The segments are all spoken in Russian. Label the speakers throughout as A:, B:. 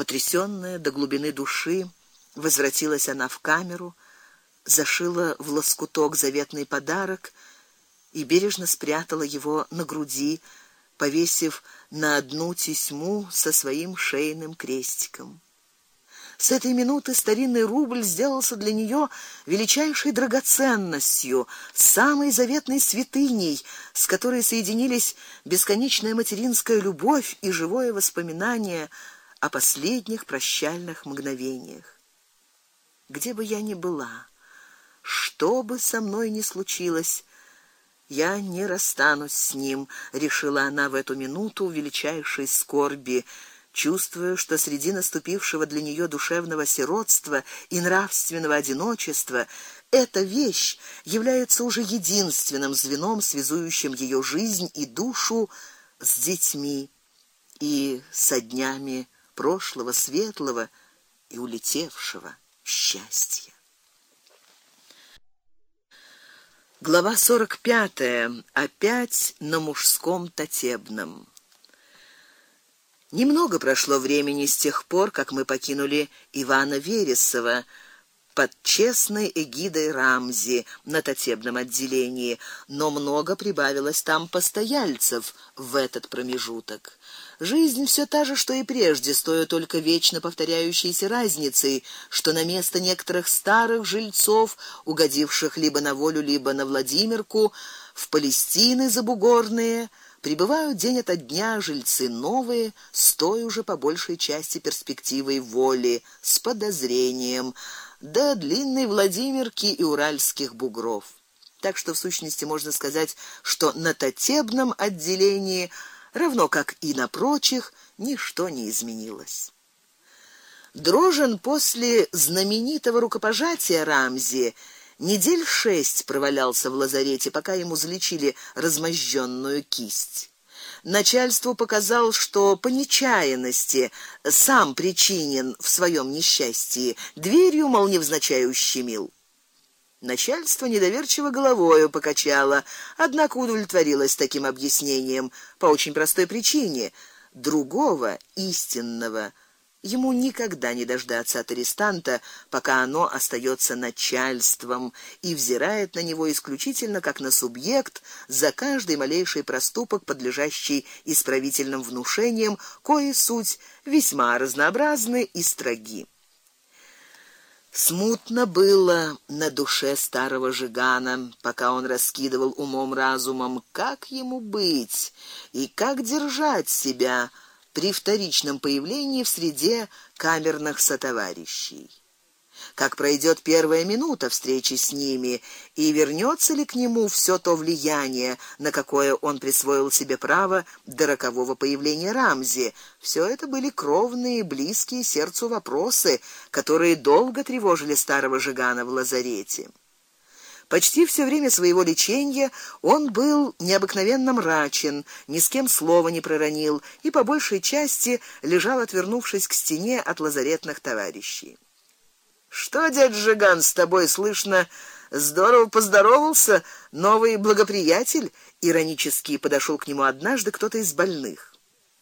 A: Потрясённая до глубины души, возвратилась она в камеру, зашила в лоскуток заветный подарок и бережно спрятала его на груди, повесив на одну тесьму со своим шейным крестиком. С этой минуты старинный рубль сделался для неё величайшей драгоценностью, самой заветной святыней, с которой соединились бесконечная материнская любовь и живое воспоминание о последних прощальных мгновениях. Где бы я ни была, что бы со мной ни случилось, я не расстанусь с ним, решила она в эту минуту величайшей скорби чувствуя, что среди наступившего для неё душевного сиротства и нравственного одиночества эта вещь является уже единственным звеном, связующим её жизнь и душу с детьми и со днями прошлого светлого и улетевшего счастья. Глава 45. Опять на мужском татебном. Немного прошло времени с тех пор, как мы покинули Ивана Вересова под честной эгидой Рамзи на татебном отделении, но много прибавилось там постояльцев в этот промежуток. Жизнь все та же, что и прежде, стоя только вечно повторяющейся разницей, что на место некоторых старых жильцов, угодивших либо на волю, либо на Владимирку, в Палестины забугорные, прибывают день ото дня жильцы новые, с той уже по большей части перспективой воли, с подозрением, да длинной Владимирки и уральских бугров. Так что в сущности можно сказать, что на татебном отделении, равно как и на прочих, ничто не изменилось. Дрожен после знаменитого рукопожатия Рамзи Недель шесть провалялся в лазарете, пока ему залечили размозженную кисть. Начальству показал, что по нечаянности сам причинен в своем несчастье, дверью мол невзначай ущемил. Начальство недоверчиво головою покачало, однако удовлетворилось таким объяснением по очень простой причине: другого истинного Ему никогда не дождаться от арестанта, пока оно остается начальством и взирает на него исключительно как на субъект, за каждый малейший проступок подлежащий исправительным внушениям, кои суть весьма разнообразны и строги. Смутно было на душе старого жигана, пока он раскидывал умом разумом, как ему быть и как держать себя при вторичном появлении в среде камерных сотоварищей. Как пройдет первая минута встречи с ними и вернется ли к нему все то влияние, на какое он присвоил себе право до рокового появления Рамзи. Все это были кровные, близкие сердцу вопросы, которые долго тревожили старого жигана в лазарете. Почти все время своего лечения он был необыкновенно мрачен, ни с кем слова не проронил и по большей части лежал отвернувшись к стене от лазаретных товарищей. Что, дядь Жиган, с тобой слышно? Здорово поздоровался новый благоприятель, иронически подошел к нему однажды кто-то из больных.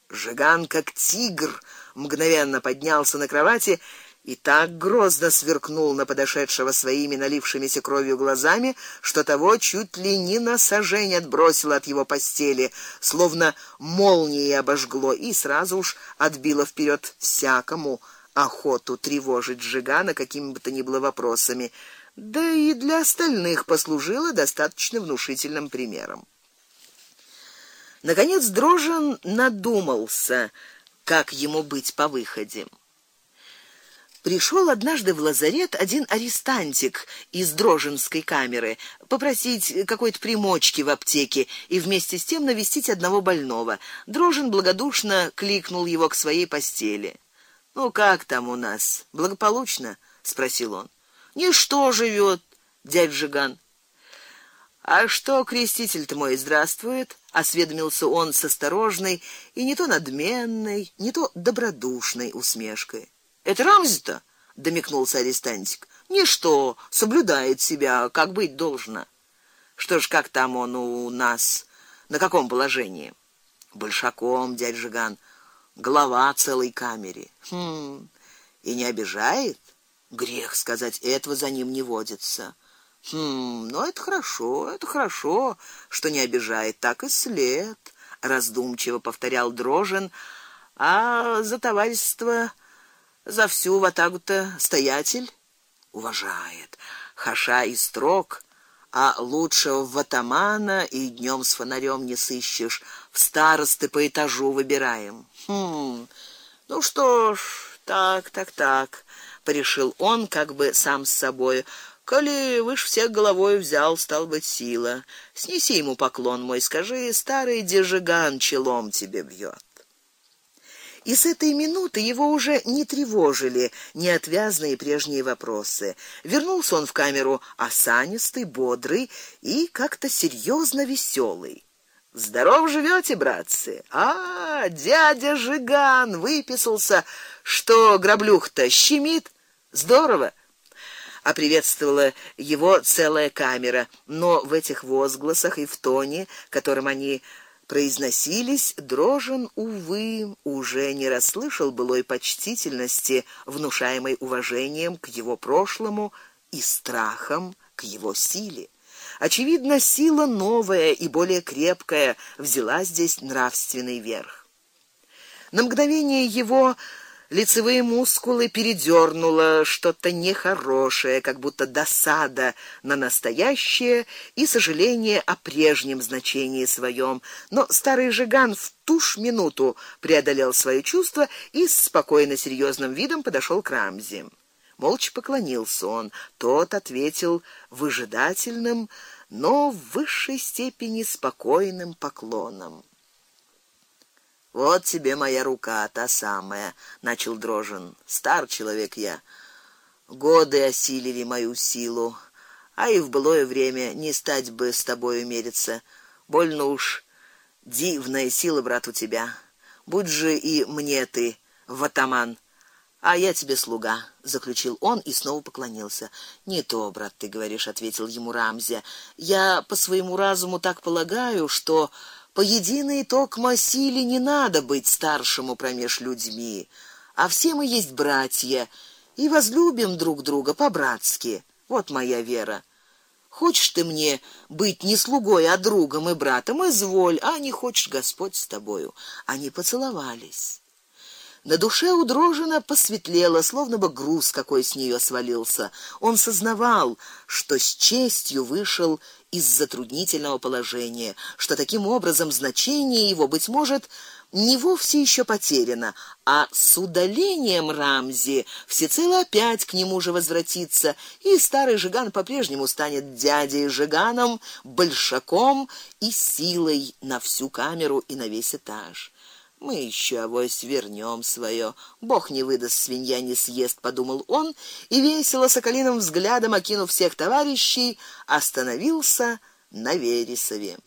A: Жиган, как тигр, мгновенно поднялся на кровати и так грозно сверкнул на подошедшего своими налившимися кровью глазами, что того чуть ли не на сажень отбросило от его постели, словно молнией обожгло и сразу уж отбило вперед всякому охоту тревожить Жигана какими бы то ни было вопросами, да и для остальных послужило достаточно внушительным примером. Наконец Дрожен надумался, как ему быть по выходе. Пришел однажды в лазарет один арестантик из Дроженской камеры попросить какой-то примочки в аптеке и вместе с тем навестить одного больного. Дрожен благодушно кликнул его к своей постели. Ну как там у нас? Благополучно, спросил он. Ничто живет, дядь Жиган. А что, креститель-то мой здравствует? осведомился он с осторожной и не то надменной, не то добродушной усмешкой. Это Рамзи-то, домикнулся арестантик. Ничто, соблюдает себя, как быть должно. Что ж, как там он у нас? На каком положении? Большаком, дядь Жиган. Глава целой камере. Хм. И не обижает? Грех сказать, этого за ним не водится. Хм, ну это хорошо, это хорошо, что не обижает, так и след, раздумчиво повторял Дрожен. А за товарищество за всю ватагу-то стоятель уважает. Хаша и строг, а лучшего в атамана и днем с фонарем не сыщешь. В старосты по этажу выбираем. Хм. Ну что ж, так, так, так, порешил он как бы сам с собой. Коли выш всех головой взял, стал быть сила. Снеси ему поклон мой, скажи, старый дежиган челом тебе бьет. И с этой минуты его уже не тревожили неотвязные прежние вопросы. Вернулся он в камеру осанистый, бодрый и как-то серьезно веселый. Здоров живете, братцы? А, дядя Жиган выписался, что граблюх-то щемит. Здорово. А приветствовала его целая камера, но в этих возгласах и в тоне, которым они произносились, Дрожен увы уже не расслышал былой почтительности, внушаемой уважением к его прошлому и страхом к его силе. Очевидно, сила новая и более крепкая взяла здесь нравственный верх. На мгновение его лицевые мускулы передёрнуло что-то нехорошее, как будто досада на настоящее и сожаление о прежнем значении своем. Но старый жиган в ту ж минуту преодолел свои чувства и с спокойно серьезным видом подошел к Рамзе. Молча поклонился он. Тот ответил выжидательным, но в высшей степени спокойным поклоном. Вот тебе моя рука, та самая, начал Дрожен. Стар человек я. Годы осилили мою силу, а и в былое время не стать бы с тобой мериться. Больно уж дивная сила, брат, у тебя. Будь же и мне ты в атаман. А я тебе слуга, заключил он и снова поклонился. Не то, брат, ты говоришь, ответил ему Рамзя. Я по своему разуму так полагаю, что по единой токмо силе не надо быть старшему промеж людьми, а все мы есть братья и возлюбим друг друга по-братски. Вот моя вера. Хочешь ты мне быть не слугой, а другом и братом, изволь, а не хочешь, Господь с тобою. Они поцеловались. На душе у Дрожина посветлело, словно бы груз какой с нее свалился. Он сознавал, что с честью вышел из затруднительного положения, что таким образом значение его быть может не вовсе еще потеряно, а с удалением Рамзи всецело опять к нему же возвратится, и старый Жиган по-прежнему станет дядей Жиганом, большаком и силой на всю камеру и на весь этаж. Мы еще авось вернем свое. Бог не выдаст, свинья не съест, подумал он, и весело соколиным взглядом окинув всех товарищей, остановился на Вересове.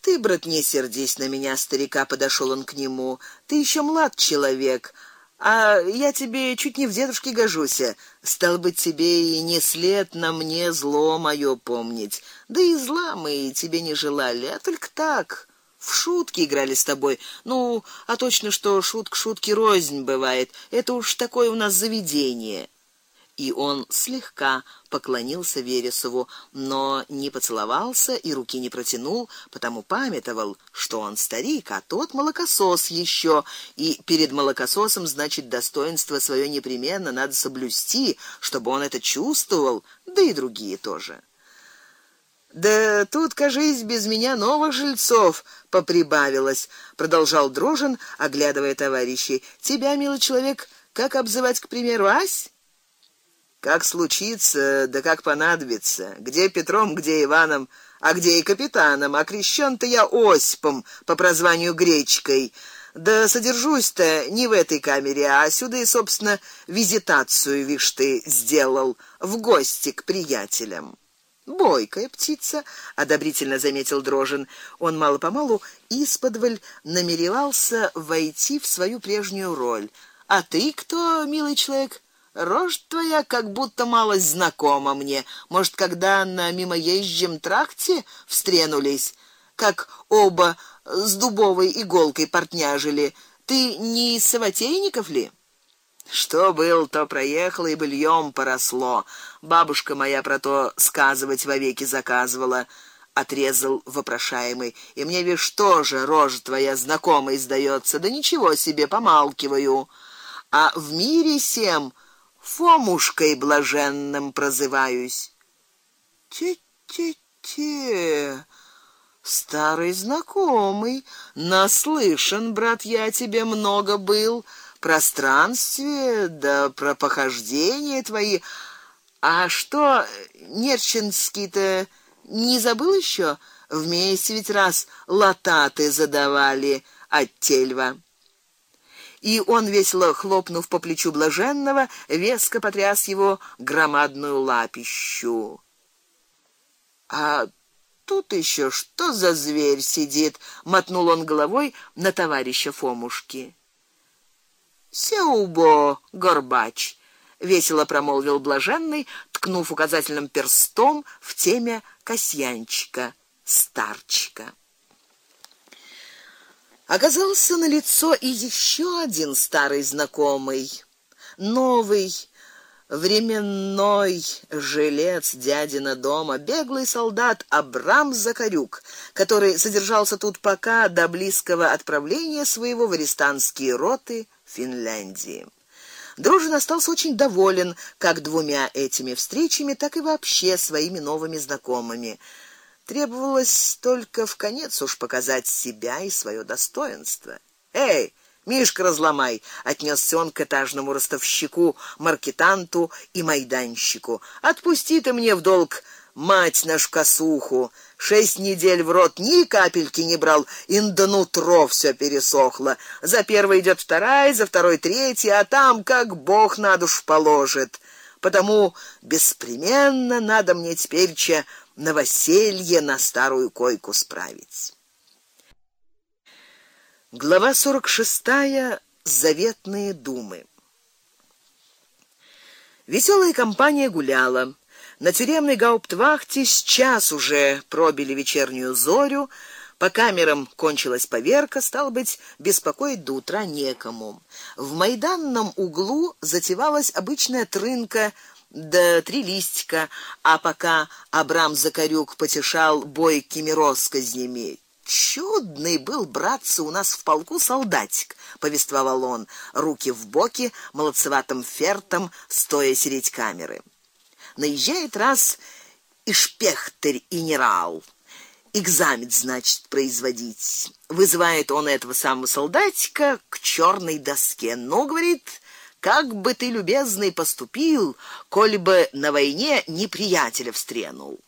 A: Ты, брат, не сердись на меня, старика, подошел он к нему. Ты еще млад человек, а я тебе чуть не в дедушке гожусь. Стал быть, тебе и не след на мне зло мое помнить. Да и зла мы тебе не желали, а только так в шутки играли с тобой. Ну, а точно что шутка шутки рознь бывает. Это уж такое у нас заведение. И он слегка поклонился Вересову, но не поцеловался и руки не протянул, потому памятовал, что он старик, а тот молокосос еще, и перед молокососом, значит, достоинство свое непременно надо соблюсти, чтобы он это чувствовал, да и другие тоже. Да тут, кажись, без меня новых жильцов поприбавилось, продолжал Дрожен, оглядывая товарищей. Тебя, милый человек, как обзывать, к примеру, Ась? Как случится, да как понадобится. Где Петром, где Иваном, а где и капитаном, а крещен-то я Осипом по прозванию Гречкой. Да содержусь-то не в этой камере, а сюда и, собственно, визитацию, вишь ты, сделал в гости к приятелям. Бойкая птица, одобрительно заметил Дрожин. Он мало-помалу исподволь намеревался войти в свою прежнюю роль. А ты кто, милый человек? Рожь твоя как будто мало знакома мне. Может, когда на мимоезжем тракте встренулись, как оба с дубовой иголкой портняжили, Ты не из Саватейников ли? Что был, то проехало и быльем поросло. Бабушка моя про то сказывать вовеки заказывала, отрезал вопрошаемый. И мне ведь что же рожа твоя знакомая сдается? Да ничего себе, помалкиваю. А в мире всем Фомушкой блаженным прозываюсь. Те-те-те. Старый знакомый, наслышан, брат, я тебе много был пространстве, да про похождения твои. А что Нерчинский-то не забыл еще? Вместе ведь раз лататы задавали от Тельва. И он весело хлопнув по плечу блаженного, веско потряс его громадную лапищу. А тут еще что за зверь сидит? мотнул он головой на товарища Фомушки. Сеубо Горбач, весело промолвил блаженный, ткнув указательным перстом в теме Касьянчика, старчика. Оказался на лицо и еще один старый знакомый, новый временной жилец дядина дома, беглый солдат Абрам Закарюк, который содержался тут пока до близкого отправления своего в арестантские роты Финляндии. Дружин остался очень доволен как двумя этими встречами, так и вообще своими новыми знакомыми. Требовалось только в конец уж показать себя и свое достоинство. Эй, Мишка разломай, отнесся он к этажному ростовщику, маркетанту и майданщику. Отпусти ты мне в долг мать нашу косуху. Шесть недель в рот ни капельки не брал, и до нутро всё пересохло. За первой идет вторая, за второй третья, а там как Бог на душу положит. Потому беспременно надо мне теперьча новоселье на старую койку справить. Глава 46. Заветные думы. Веселая компания гуляла. На тюремной гауптвахте с час уже пробили вечернюю зорю, по камерам кончилась поверка, стал быть, беспокоить до утра некому. В майданном углу затевалась обычная трынка да три листика, а пока Абрам Закарюк потешал бойкими россказнями. Чудный был братцы у нас в полку солдатик, повествовал он, руки в боки, молодцеватым фертом, стоя средь камеры наезжает раз и шпехтер и. Экзамен, значит, производить. Вызывает он этого самого солдатика к черной доске. Ну, говорит, как бы ты любезный поступил, коли бы на войне неприятеля встренул.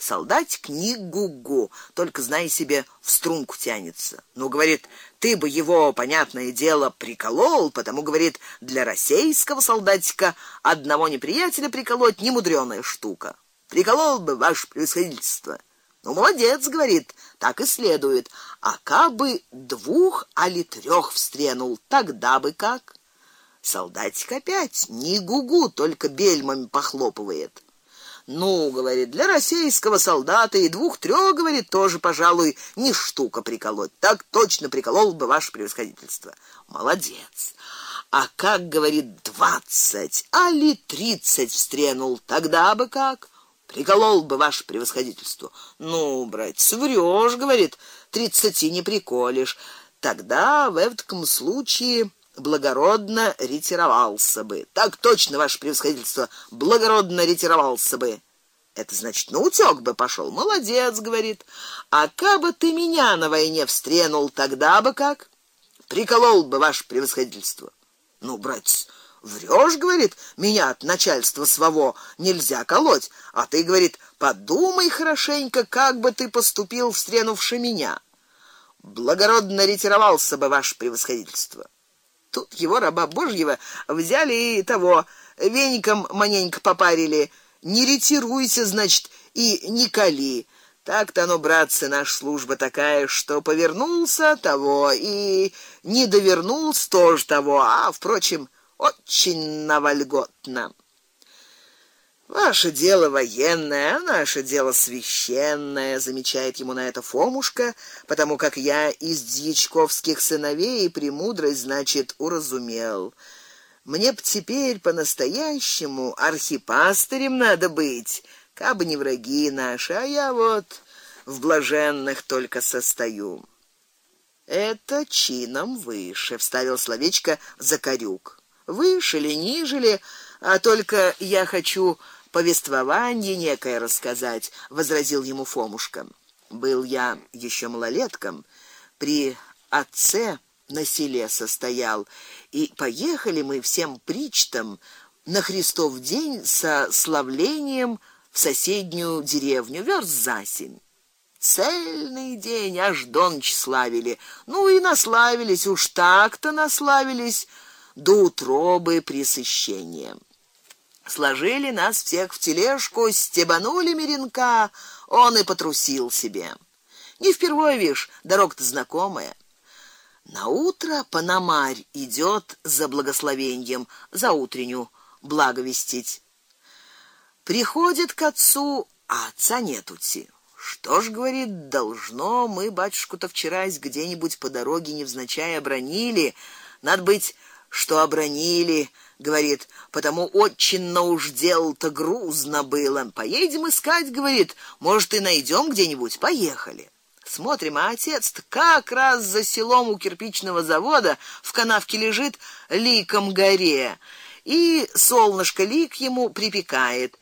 A: Солдатик ни гугу, только знай себе, в струнку тянется. Ну, говорит, ты бы его, понятное дело, приколол, потому говорит, для российского солдатика одного неприятеля приколоть не мудрёная штука. Приколол бы ваш превосходительство. Ну, молодец, говорит, так и следует. А кабы двух али трёх встренул, тогда бы как? Солдатик опять ни гугу, только бельмами похлопывает. Ну, говорит, для российского солдата и двух-трёх, говорит, тоже, пожалуй, не штука приколоть. Так точно приколол бы ваше превосходительство. Молодец. А как, говорит, двадцать, али тридцать встренул, тогда бы как? Приколол бы ваше превосходительство. Ну, братец, врёшь, говорит, тридцати не приколешь. Тогда в этом случае благородно ретировался бы. Так точно, ваше превосходительство, благородно ретировался бы. Это значит, на утёк бы пошел. Молодец, говорит. А кабы ты меня на войне встренул, тогда бы как? Приколол бы ваше превосходительство. Ну, братец, врёшь, говорит, меня от начальства своего нельзя колоть, а ты, говорит, подумай хорошенько, как бы ты поступил, встренувши меня. Благородно ретировался бы ваше превосходительство. Тут его раба Божьего взяли и того веником маненько попарили. Не ретируйся, значит, и не кали. Так-то оно, братцы, наша служба такая, что повернулся того и не довернулся тоже того, а впрочем, очень навальготно. Ваше дело военное, а наше дело священное, замечает ему на это Фомушка, потому как я из дьячковских сыновей и премудрость, значит, уразумел. Мне б теперь по-настоящему архипастырем надо быть, кабы не враги наши, а я вот в блаженных только состою. Это чином выше, вставил словечко Закарюк. Выше ли, ниже ли, а только я хочу повествование некое рассказать, возразил ему Фомушка. Был я еще малолетком, при отце на селе состоял, и поехали мы всем причтом на Христов день со славлением в соседнюю деревню верст за семь. Цельный день аж до ночи славили. Ну и наславились уж так-то наславились до утробы пресыщения. Сложили нас всех в тележку, стебанули меренка, он и потрусил себе. Не впервые, вишь, дорога-то знакомая. На утро Панамарь идет за благословением, за утреннюю благовестить. Приходит к отцу, а отца нетути. Что ж, говорит, должно мы батюшку-то вчера где-нибудь по дороге невзначай обронили, надо быть, что обронили, говорит, потому очень уж дел-то грузно было. Поедем искать, говорит, может и найдем где-нибудь. Поехали. Смотрим, а отец как раз за селом у кирпичного завода в канавке лежит ликом горе. И солнышко лик ему припекает.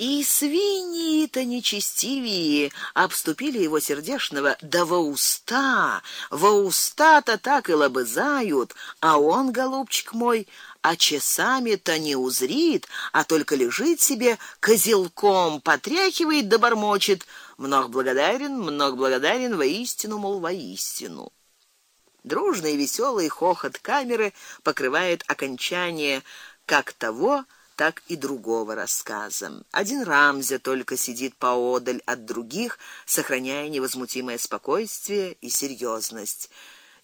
A: И свиньи-то нечестивые обступили его сердешного. Да во уста, во уста-то так и лобызают, а он, голубчик мой, а часами-то не узрит, а только лежит себе козелком, потряхивает да бормочет: "Много благодарен, много благодарен, воистину, мол, воистину". Дружный веселый хохот камеры покрывает окончание как того, так и другого рассказа. Один Рамзя только сидит поодаль от других, сохраняя невозмутимое спокойствие и серьезность.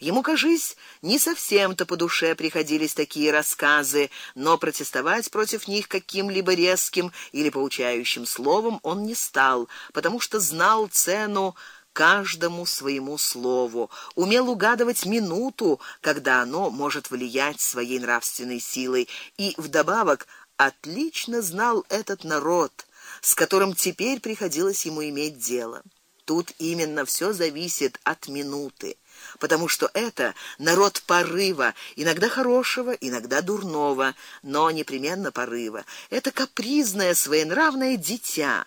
A: Ему, кажись, не совсем-то по душе приходились такие рассказы, но протестовать против них каким-либо резким или поучающим словом он не стал, потому что знал цену каждому своему слову, умел угадывать минуту, когда оно может влиять своей нравственной силой, и вдобавок отлично знал этот народ, с которым теперь приходилось ему иметь дело. Тут именно все зависит от минуты, потому что это народ порыва, иногда хорошего, иногда дурного, но непременно порыва. Это капризное, своенравное дитя.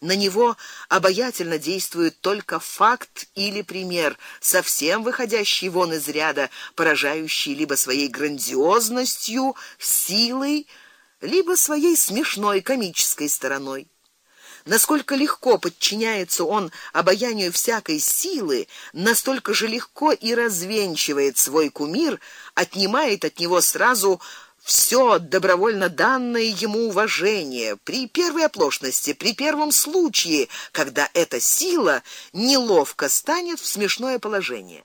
A: На него обаятельно действует только факт или пример, совсем выходящий вон из ряда, поражающий либо своей грандиозностью, силой, либо своей смешной комической стороной. Насколько легко подчиняется он обаянию всякой силы, настолько же легко и развенчивает свой кумир, отнимает от него сразу все добровольно данное ему уважение при первой оплошности, при первом случае, когда эта сила неловко станет в смешное положение.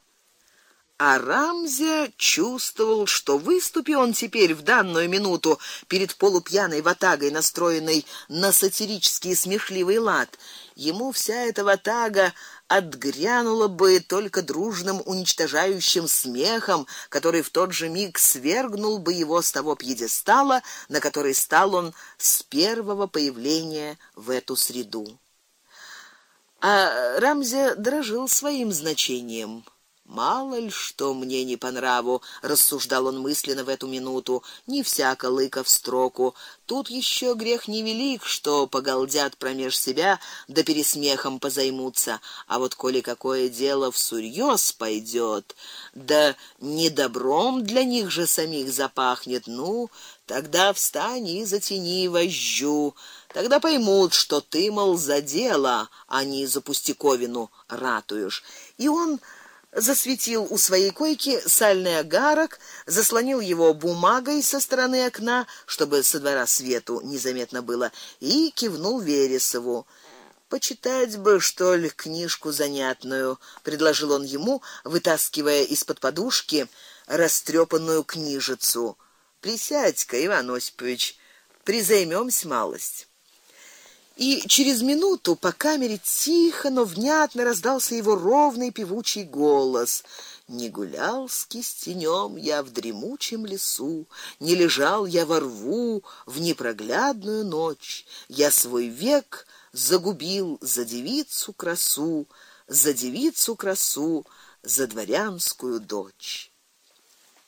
A: А Рамзя чувствовал, что выступи он теперь в данную минуту перед полупьяной ватагой, настроенной на сатирический смешливый лад, ему вся эта ватага отгрянула бы только дружным уничтожающим смехом, который в тот же миг свергнул бы его с того пьедестала, на который стал он с первого появления в эту среду. А Рамзя дрожил своим значением. Мало ли что мне не по нраву, рассуждал он мысленно в эту минуту. Не всяко лыка в строку. Тут еще грех невелик, что погалдят промеж себя, да пересмехом позаймутся. А вот коли какое дело в всерьез пойдет, да не добром для них же самих запахнет, ну, тогда встань и затяни вожжу. Тогда поймут, что ты мол за дело, а не за пустяковину ратуешь. И он засветил у своей койки сальный огарок, заслонил его бумагой со стороны окна, чтобы со двора свету незаметно было, и кивнул Вересову. Почитать бы, что ли, книжку занятную, предложил он ему, вытаскивая из-под подушки растрепанную книжицу. Присядь-ка, Иван Осипович, Призаймемся малость. И через минуту по камере тихо, но внятно раздался его ровный певучий голос. Не гулял с кистенем я в дремучем лесу, не лежал я во рву в непроглядную ночь. Я свой век загубил за девицу красу, за девицу красу, за дворянскую дочь.